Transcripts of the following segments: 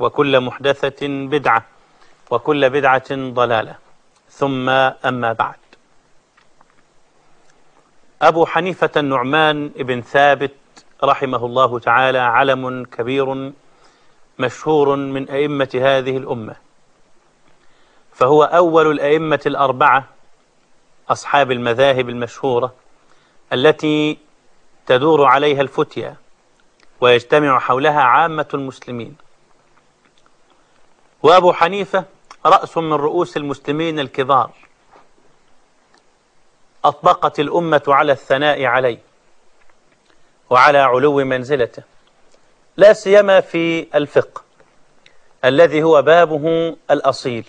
وكل محدثة بدعة وكل بدعة ضلالة. ثم أما بعد. أبو حنيفة النعمان بن ثابت رحمه الله تعالى علم كبير مشهور من أئمة هذه الأمة. فهو أول الأئمة الأربعة أصحاب المذاهب المشهورة التي تدور عليها الفتيا ويجتمع حولها عامة المسلمين. وأبو حنيفة رأس من رؤوس المسلمين الكبار. أطبقت الأمة على الثناء عليه وعلى علو منزلته. لا سيما في الفقه الذي هو بابه الأصيل.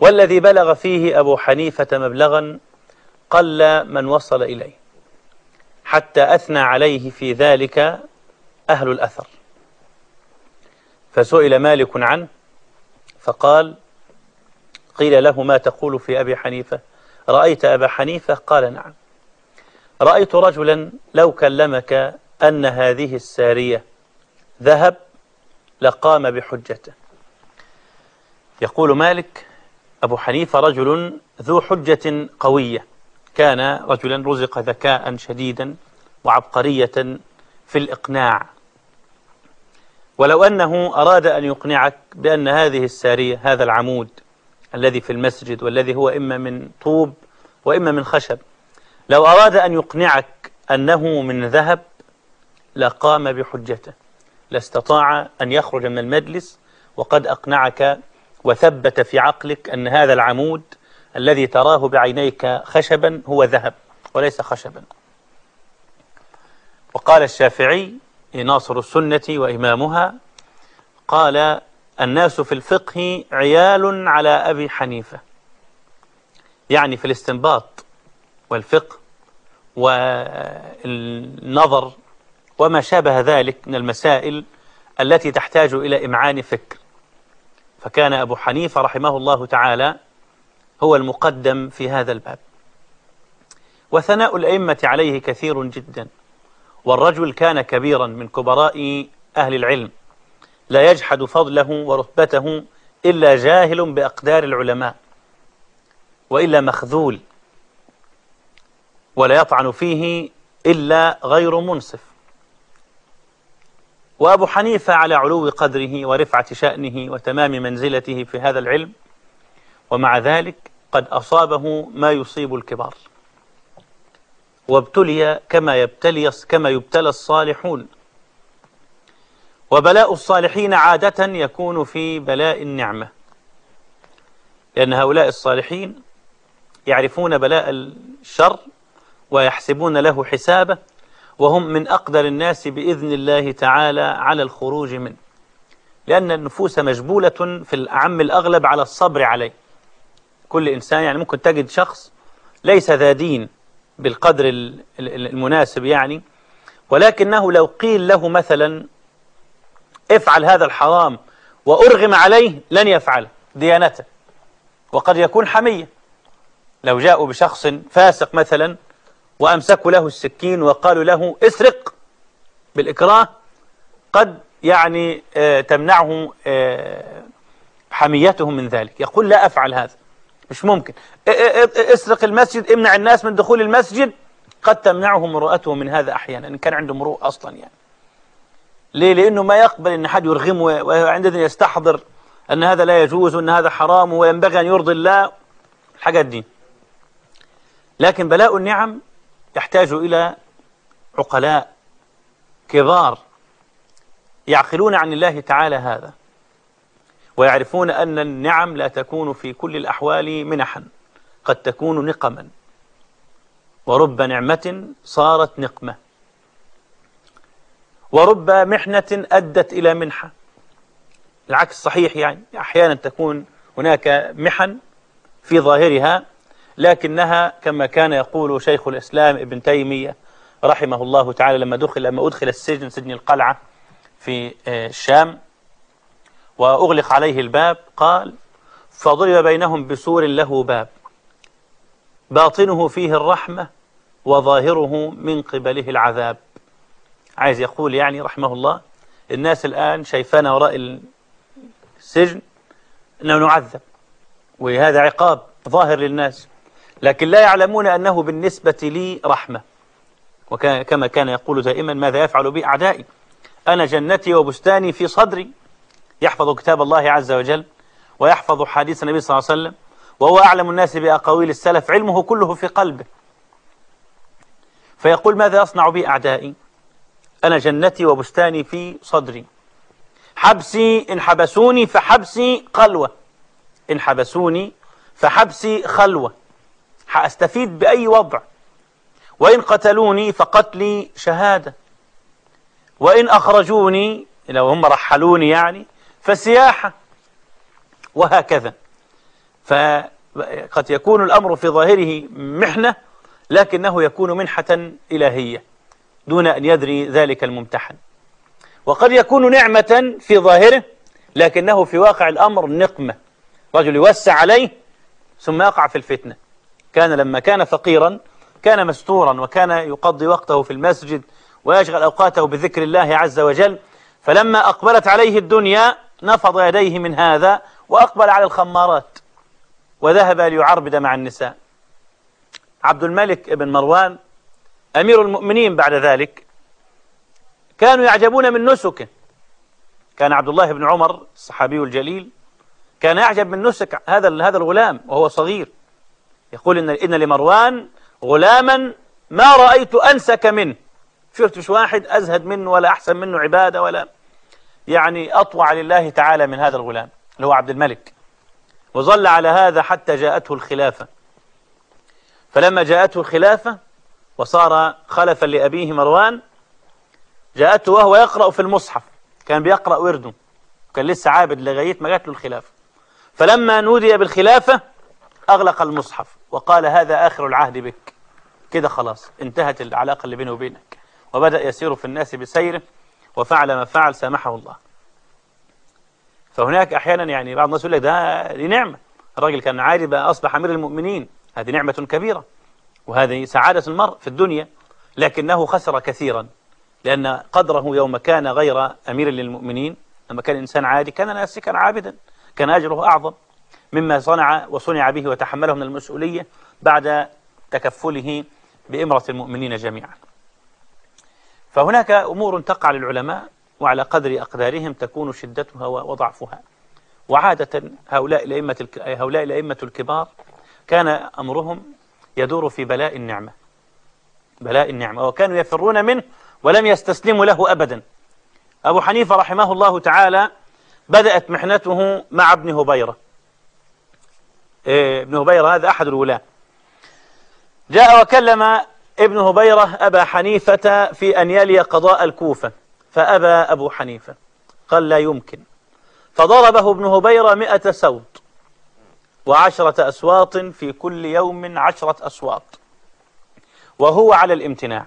والذي بلغ فيه أبو حنيفة مبلغا قل من وصل إليه حتى أثنى عليه في ذلك أهل الأثر. فسئل مالك عنه فقال قيل له ما تقول في أبي حنيفة؟ رأيت أبا حنيفة؟ قال نعم. رأيت رجلا لو كلمك أن هذه السارية ذهب لقام بحجته. يقول مالك أبو حنيفة رجل ذو حجة قوية كان رجلا رزق ذكاء شديدا وعبقرية في الإقناع ولو أنه أراد أن يقنعك بأن هذه السارية هذا العمود الذي في المسجد والذي هو إما من طوب وإما من خشب لو أراد أن يقنعك أنه من ذهب لقام بحجته. لاستطاع أن يخرج من المجلس وقد أقنعك وثبت في عقلك أن هذا العمود الذي تراه بعينيك خشبا هو ذهب وليس خشبا. وقال الشافعي ناصر السنة وإمامها قال الناس في الفقه عيال على أبي حنيفة. يعني في الاستنباط والفقه والنظر وما شابه ذلك من المسائل التي تحتاج إلى إمعان فكر. فكان أبو حنيفة رحمه الله تعالى هو المقدم في هذا الباب. وثناء الأئمة عليه كثير جدا. والرجل كان كبيرا من كبراء أهل العلم لا يجحد فضله ورتبته إلا جاهل بأقدار العلماء وإلا مخذول ولا يطعن فيه إلا غير منصف. وأبو حنيفة على علو قدره ورفعة شأنه وتمام منزلته في هذا العلم ومع ذلك قد أصابه ما يصيب الكبار. وابتلي كما يبتلي كما يبتلى الصالحون. وبلاء الصالحين عادة يكون في بلاء النعمة. لأن هؤلاء الصالحين يعرفون بلاء الشر ويحسبون له حسابه وهم من أقدر الناس بإذن الله تعالى على الخروج منه. لأن النفوس مجبولة في الأعم الأغلب على الصبر عليه. كل إنسان يعني ممكن تجد شخص ليس ذا دين بالقدر المناسب يعني. ولكنه لو قيل له مثلا افعل هذا الحرام وأرغم عليه لن يفعل ديانته. وقد يكون حمية. لو جاءوا بشخص فاسق مثلا وأمسكوا له السكين وقالوا له اسرق بالإكراه قد يعني آه تمنعه آه حميته من ذلك. يقول لا أفعل هذا. مش ممكن. اسرق المسجد امنع الناس من دخول المسجد. قد تمنعه مروءته من هذا أحيانا إن كان عنده مروء أصلا يعني. ليه؟ لأنه ما يقبل أن حد يرغمه وعندئذ يستحضر أن هذا لا يجوز وأن هذا حرام وينبغي أن يرضي الله. الحاجات دي. لكن بلاء النعم يحتاج إلى عقلاء كبار يعقلون عن الله تعالى هذا. ويعرفون أن النعم لا تكون في كل الأحوال منحا قد تكون نقما. ورب نعمة صارت نقمة. ورب محنة أدت إلى منحة. العكس صحيح يعني أحيانا تكون هناك محن في ظاهرها لكنها كما كان يقول شيخ الإسلام ابن تيمية رحمه الله تعالى لما دخل لما أدخل السجن سجن القلعة في آه، الشام وأغلق عليه الباب قال فضرب بينهم بسور له باب. باطنه فيه الرحمة وظاهره من قبله العذاب. عايز يقول يعني رحمه الله الناس الآن شايفانا وراء السجن أنه نعذب وهذا عقاب ظاهر للناس لكن لا يعلمون أنه بالنسبة لي رحمة. وكما كان يقول دائما ماذا يفعل بي أعدائي أنا جنتي وبستاني في صدري. يحفظ كتاب الله عز وجل ويحفظ حديث النبي صلى الله عليه وسلم وهو أعلم الناس بأقاويل السلف علمه كله في قلبه. فيقول ماذا أصنع بي أعدائي؟ أنا جنتي وبستاني في صدري. حبسي إن حبسوني فحبسي قلوة. إن حبسوني فحبسي خلوة. حأستفيد بأي وضع؟ وإن قتلوني فقتلي شهادة. وإن أخرجوني لو هم رحلوني يعني فسياحة وهكذا. فقد يكون الأمر في ظاهره محنة لكنه يكون منحة إلهية دون أن يدري ذلك الممتحن. وقد يكون نعمة في ظاهره لكنه في واقع الأمر نقمة. رجل يوسع عليه ثم يقع في الفتنة. كان لما كان فقيرا كان مستورا وكان يقضي وقته في المسجد ويشغل أوقاته بذكر الله عز وجل فلما أقبلت عليه الدنيا نفض يديه من هذا وأقبل على الخمارات وذهب ليعربد مع النساء. عبد الملك بن مروان أمير المؤمنين بعد ذلك كانوا يعجبون من نسكه. كان عبد الله بن عمر الصحابي الجليل كان يعجب من نسك هذا هذا الغلام وهو صغير. يقول إن, إن لمروان غلاما ما رأيت أنسك منه. شفتش واحد أزهد منه ولا أحسن منه عبادة ولا يعني أطوع لله تعالى من هذا الغلام اللي هو عبد الملك. وظل على هذا حتى جاءته الخلافة. فلما جاءته الخلافة وصار خلفا لأبيه مروان جاءته وهو يقرأ في المصحف. كان بيقرأ وردة. كان لسه عابد لغاية ما جات له الخلافة. فلما نودي بالخلافة أغلق المصحف وقال هذا آخر العهد بك. كده خلاص انتهت العلاقة اللي بينه وبينك. وبدأ يسير في الناس بسيره. وفعل ما فعل سامحه الله. فهناك أحيانا يعني بعض الناس يقول لك ده دي نعمة الراجل كان عادي بقى أصبح أمير المؤمنين. هذه نعمة كبيرة. وهذه سعادة المرء في الدنيا. لكنه خسر كثيرا. لأن قدره يوم كان غير أمير للمؤمنين. لما كان إنسان عادي كان ناسكا عابدا. كان أجره أعظم. مما صنع وصنع به وتحمله من المسؤولية بعد تكفله بإمرة المؤمنين جميعا. فهناك أمور تقع للعلماء وعلى قدر أقدارهم تكون شدتها وضعفها. وعادة هؤلاء الأئمة هؤلاء الأئمة الكبار كان أمرهم يدور في بلاء النعمة. بلاء النعمة. وكانوا يفرون منه ولم يستسلموا له أبدا. أبو حنيفة رحمه الله تعالى بدأت محنته مع ابن هبيرة. إيه ابن هبيرة هذا أحد الولاة. جاء وكلم ابن هبيرة أبا حنيفة في أن يلي قضاء الكوفة فأبى أبو حنيفة قال لا يمكن. فضربه ابن هبيرة مئة سوط وعشرة أسواط في كل يوم عشرة أسواط وهو على الامتناع.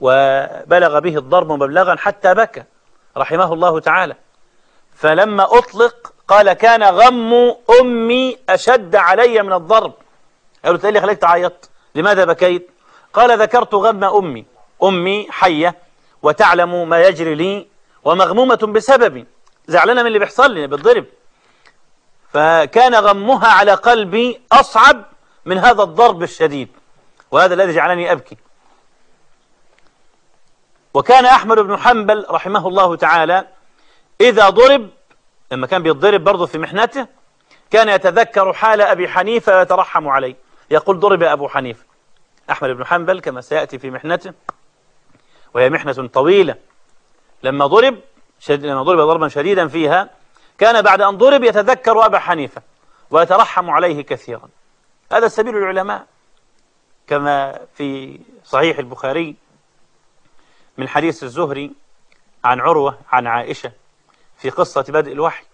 وبلغ به الضرب مبلغا حتى بكى رحمه الله تعالى. فلما أطلق قال كان غم أمي أشد علي من الضرب. قالوا له لي خليك تعيط. لماذا بكيت؟ قال ذكرت غم أمي أمي حية وتعلم ما يجري لي ومغمومة بسببي زعلانة من اللي بيحصل لي بالضرب. فكان غمها على قلبي أصعب من هذا الضرب الشديد وهذا الذي جعلني أبكي. وكان أحمد بن حنبل رحمه الله تعالى إذا ضرب لما كان بيتضرب برضه في محنته كان يتذكر حال أبي حنيفة ويترحم عليه. يقول ضرب أبو حنيفة. أحمد بن حنبل كما سيأتي في محنته وهي محنة طويلة. لما ضرب شد... لما ضرب ضربا شديدا فيها كان بعد أن ضرب يتذكر أبا حنيفة ويترحم عليه كثيرا. هذا سبيل العلماء كما في صحيح البخاري من حديث الزهري عن عروة عن عائشة في قصة بدء الوحي.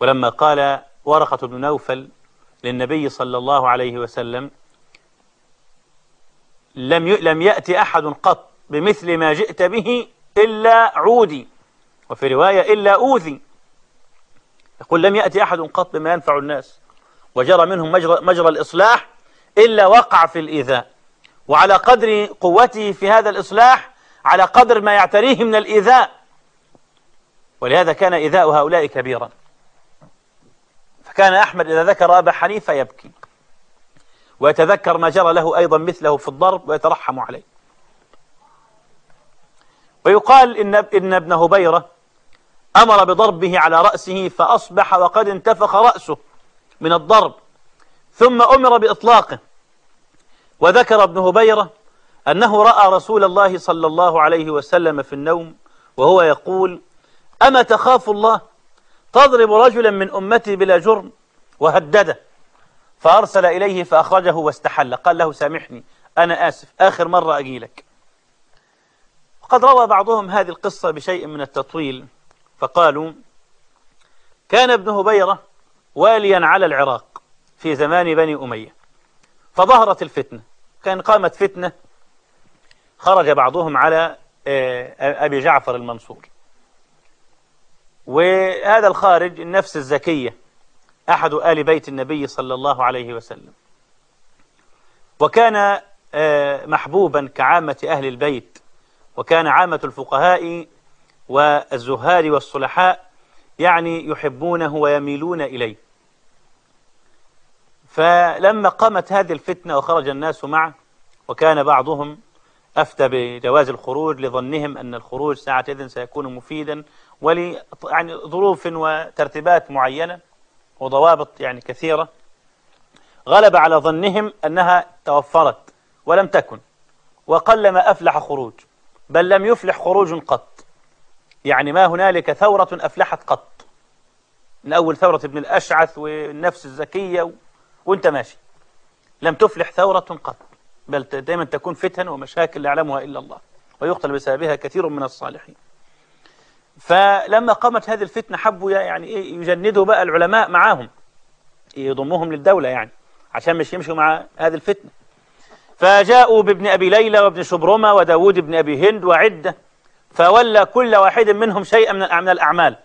ولما قال ورقة بن نوفل للنبي صلى الله عليه وسلم لم لم يأتي أحد قط بمثل ما جئت به إلا عودي وفي رواية إلا أوذي. يقول لم يأتي أحد قط بما ينفع الناس وجرى منهم مجرى, مجرى الإصلاح إلا وقع في الإيذاء. وعلى قدر قوته في هذا الإصلاح على قدر ما يعتريه من الإيذاء. ولهذا كان إيذاء هؤلاء كبيرا. فكان أحمد إذا ذكر أبا حنيفة يبكي. ويتذكر ما جرى له أيضا مثله في الضرب ويترحم عليه. ويقال إن, إن ابن هبيرة أمر بضربه على رأسه فأصبح وقد انتفخ رأسه من الضرب. ثم أمر بإطلاقه. وذكر ابن هبيرة أنه رأى رسول الله صلى الله عليه وسلم في النوم وهو يقول أما تخاف الله تضرب رجلا من أمتي بلا جرم وهدده فأرسل إليه فأخرجه واستحل. قال له سامحني أنا آسف آخر مرة أجيلك وقد روى بعضهم هذه القصة بشيء من التطويل فقالوا كان ابن هبيرة واليا على العراق في زمان بني أمية فظهرت الفتنة. كان قامت فتنة خرج بعضهم على آه، أبي جعفر المنصور. وهذا الخارج النفس الزكية أحد آل بيت النبي صلى الله عليه وسلم. وكان آه، محبوبا كعامة أهل البيت وكان عامة الفقهاء والزهاد والصلحاء يعني يحبونه ويميلون إليه. فلما قامت هذه الفتنة وخرج الناس معه وكان بعضهم أفتى بجواز الخروج لظنهم أن الخروج ساعة إذن سيكون مفيدا ول يعني ظروف وترتيبات معينة وضوابط يعني كثيرة. غلب على ظنهم أنها توفرت ولم تكن وقلما أفلح خروج بل لم يفلح خروج قط. يعني ما هنالك ثورة أفلحت قط. من أول ثورة ابن الأشعث والنفس الزكية. وانت ماشي. لم تفلح ثورة قط. بل دائما تكون فتن ومشاكل لا يعلمها إلا الله ويقتل بسببها كثير من الصالحين. فلما قامت هذه الفتنة حبوا يعني إيه يجندوا بقى العلماء معاهم يضموهم للدولة يعني عشان مش يمشوا مع هذه الفتنة. فجاءوا بابن أبي ليلى وابن شبرمة وداود بن أبي هند وعدة فولى كل واحد منهم شيئا من الأعمال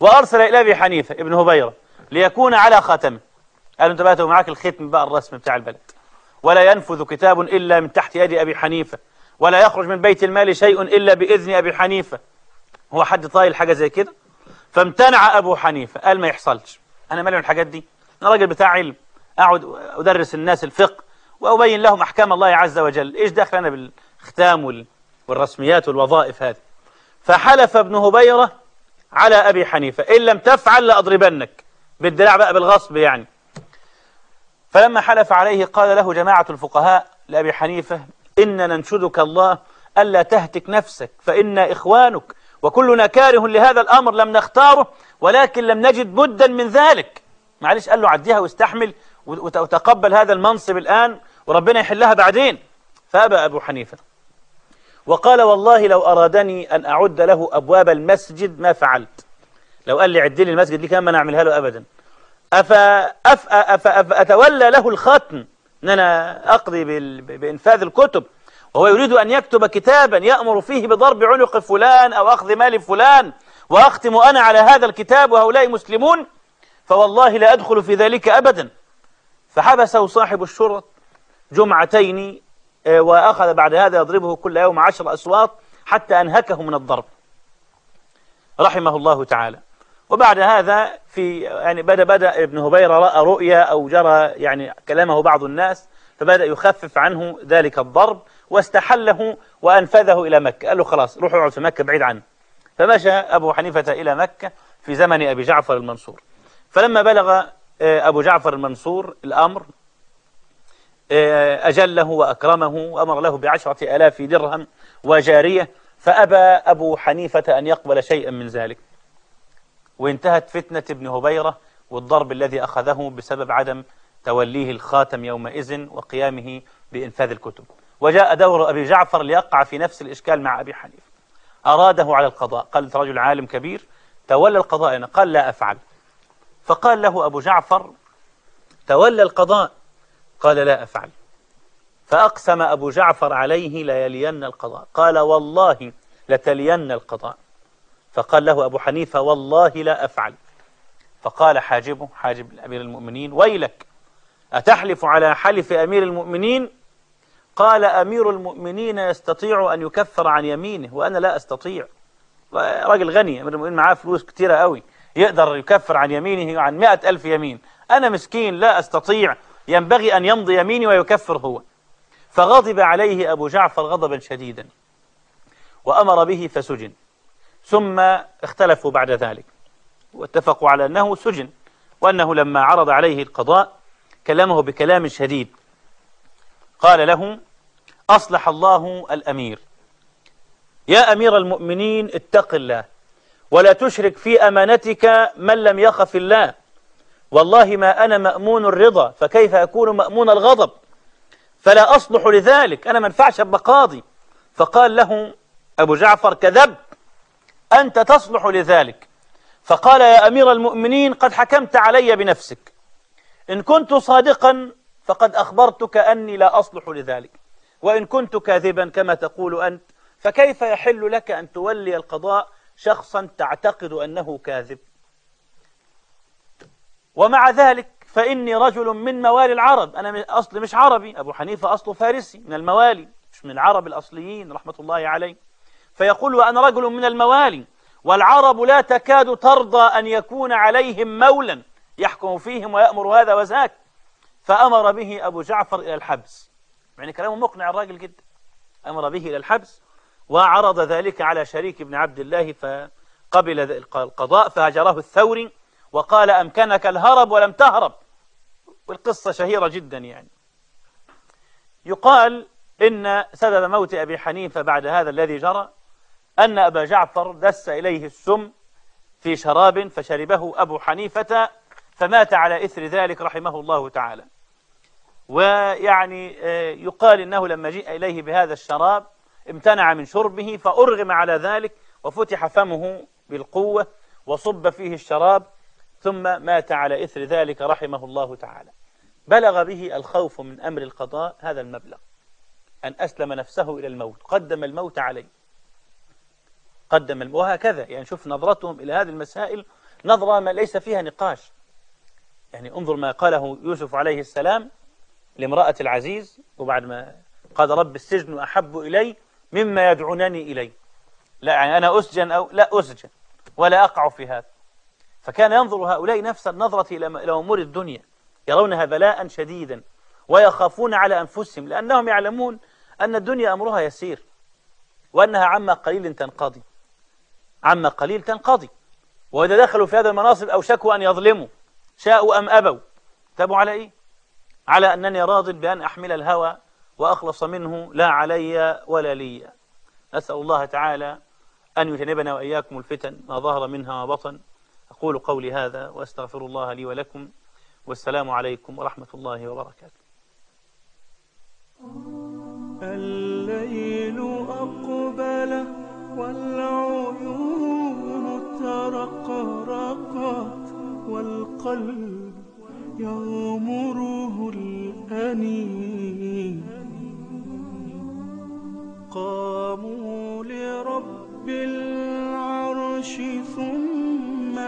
وأرسل إلى أبي حنيفة ابن هبيرة ليكون على خاتمه. قالوا انت بقى معاك الختم بقى الرسم بتاع البلد. ولا ينفذ كتاب إلا من تحت يد أبي حنيفة ولا يخرج من بيت المال شيء إلا بإذن أبي حنيفة. هو حد طايل حاجة زي كده؟ فامتنع أبو حنيفة. قال ما يحصلش. أنا مالي من الحاجات دي؟ أنا راجل بتاع علم. أقعد أدرس الناس الفقه وأبين لهم أحكام الله عز وجل. إيش دخل أنا بالختام والرسميات والوظائف هذه؟ فحلف ابن هبيرة على أبي حنيفة. إن لم تفعل لأضربنك. بالدراع بقى بالغصب يعني. فلما حلف عليه قال له جماعة الفقهاء لأبي حنيفة إننا ننشدك الله ألا تهتك نفسك فإنا إخوانك وكلنا كاره لهذا الأمر لم نختاره ولكن لم نجد بدا من ذلك. معلش قال له عديها واستحمل وتقبل هذا المنصب الآن وربنا يحلها بعدين. فأبى أبو حنيفة. وقال والله لو أرادني أن أعد له أبواب المسجد ما فعلت. لو قال لي عد لي المسجد دي كان ما نعملها له أبدا؟ أفأتولى له الختم أن أنا أقضي بإنفاذ الكتب. وهو يريد أن يكتب كتابا يأمر فيه بضرب عنق فلان أو أخذ مال فلان وأختم أنا على هذا الكتاب وهؤلاء مسلمون فوالله لا أدخل في ذلك أبدا. فحبسه صاحب الشرط جمعتين آه، وأخذ بعد هذا يضربه كل يوم عشر أسواط حتى أنهكه من الضرب. رحمه الله تعالى. وبعد هذا في يعني بدأ بدأ ابن هبيرة رأى رؤيا أو جرى يعني كلامه بعض الناس فبدأ يخفف عنه ذلك الضرب واستحله وأنفذه إلى مكة. قال له خلاص روح اقعد في مكة بعيد عنه. فمشى أبو حنيفة إلى مكة في زمن أبي جعفر المنصور. فلما بلغ آه، أبو جعفر المنصور الأمر آه، أجله وأكرمه وأمر له بعشرة ألاف درهم وجارية فأبى أبو حنيفة أن يقبل شيئا من ذلك. وانتهت فتنة ابن هبيرة والضرب الذي أخذه بسبب عدم توليه الخاتم يومئذ وقيامه بإنفاذ الكتب. وجاء دور أبي جعفر ليقع في نفس الإشكال مع أبي حنيفة. أراده على القضاء. قال رجل عالم كبير. تولى القضاء. قال لا أفعل. فقال له أبو جعفر تولى القضاء. قال لا أفعل. فأقسم أبو جعفر عليه ليلين القضاء. قال والله لتلين القضاء. فقال له أبو حنيفة والله لا أفعل. فقال حاجبه حاجب أمير المؤمنين ويلك أتحلف على حلف أمير المؤمنين؟ قال أمير المؤمنين يستطيع أن يكفر عن يمينه وأنا لا أستطيع. راجل غني أمير المؤمنين معاه فلوس كثيرة قوي يقدر يكفر عن يمينه عن مئة ألف يمين. أنا مسكين لا أستطيع. ينبغي أن يمضي يميني ويكفر هو. فغضب عليه أبو جعفر غضبا شديدا وأمر به فسجن. ثم اختلفوا بعد ذلك واتفقوا على أنه سجن وأنه لما عرض عليه القضاء كلمه بكلام شديد. قال له أصلح الله الأمير. يا أمير المؤمنين اتق الله ولا تشرك في أمانتك من لم يخف الله. والله ما أنا مأمون الرضا فكيف أكون مأمون الغضب؟ فلا أصلح لذلك أنا ما ينفعش أبقى قاضي. فقال له أبو جعفر كذب. أنت تصلح لذلك. فقال يا أمير المؤمنين قد حكمت علي بنفسك. إن كنت صادقا فقد أخبرتك أني لا أصلح لذلك. وإن كنت كاذبا كما تقول أنت فكيف يحل لك أن تولي القضاء شخصا تعتقد أنه كاذب؟ ومع ذلك فإني رجل من موالي العرب. أنا أصلي مش عربي. أبو حنيفة أصله فارسي من الموالي مش من العرب الأصليين رحمة الله عليه. فيقول وأنا رجل من الموالي والعرب لا تكاد ترضى أن يكون عليهم مولا يحكم فيهم ويأمر هذا وذاك. فأمر به أبو جعفر إلى الحبس. يعني كلامه مقنع الراجل جدا. أمر به إلى الحبس وعرض ذلك على شريك بن عبد الله فقبل القضاء فهجره الثوري وقال أمكنك الهرب ولم تهرب. والقصة شهيرة جدا يعني. يقال إن سبب موت أبي حنيفة بعد هذا الذي جرى أن أبا جعفر دس إليه السم في شراب فشربه أبو حنيفة فمات على إثر ذلك رحمه الله تعالى. ويعني آه، يقال إنه لما جيء إليه بهذا الشراب امتنع من شربه فأرغم على ذلك وفتح فمه بالقوة وصب فيه الشراب ثم مات على إثر ذلك رحمه الله تعالى. بلغ به الخوف من أمر القضاء هذا المبلغ أن أسلم نفسه إلى الموت قدم الموت عليه. قدم وهكذا. يعني شوف نظرتهم إلى هذه المسائل نظرة ما ليس فيها نقاش. يعني انظر ما قاله يوسف عليه السلام لامرأة العزيز وبعد ما قال رب السجن أحب إلي مما يدعونني إليه. لا يعني أنا أسجن أو لا أسجن ولا أقع في هذا. فكان ينظر هؤلاء نفس النظرة إلى أمور الدنيا يرونها بلاء شديدا ويخافون على أنفسهم لأنهم يعلمون أن الدنيا أمرها يسير وأنها عما قليل تنقضي. عما قليل تنقضي وإذا دخلوا في هذا المناصب أوشكوا أن يظلموا. شاءوا أم أبوا. تابوا على إيه؟ على أنني راض بأن أحمل الهوى وأخلص منه لا علي ولا لي. نسأل الله تعالى أن يجنبنا وإياكم الفتن ما ظهر منها وبطن أقول قولي هذا وأستغفر الله لي ولكم. والسلام عليكم ورحمة الله وبركاته. الليل أقبل والعيون ترقرقت والقلب يغمره الأنين. قاموا لرب العرش ثم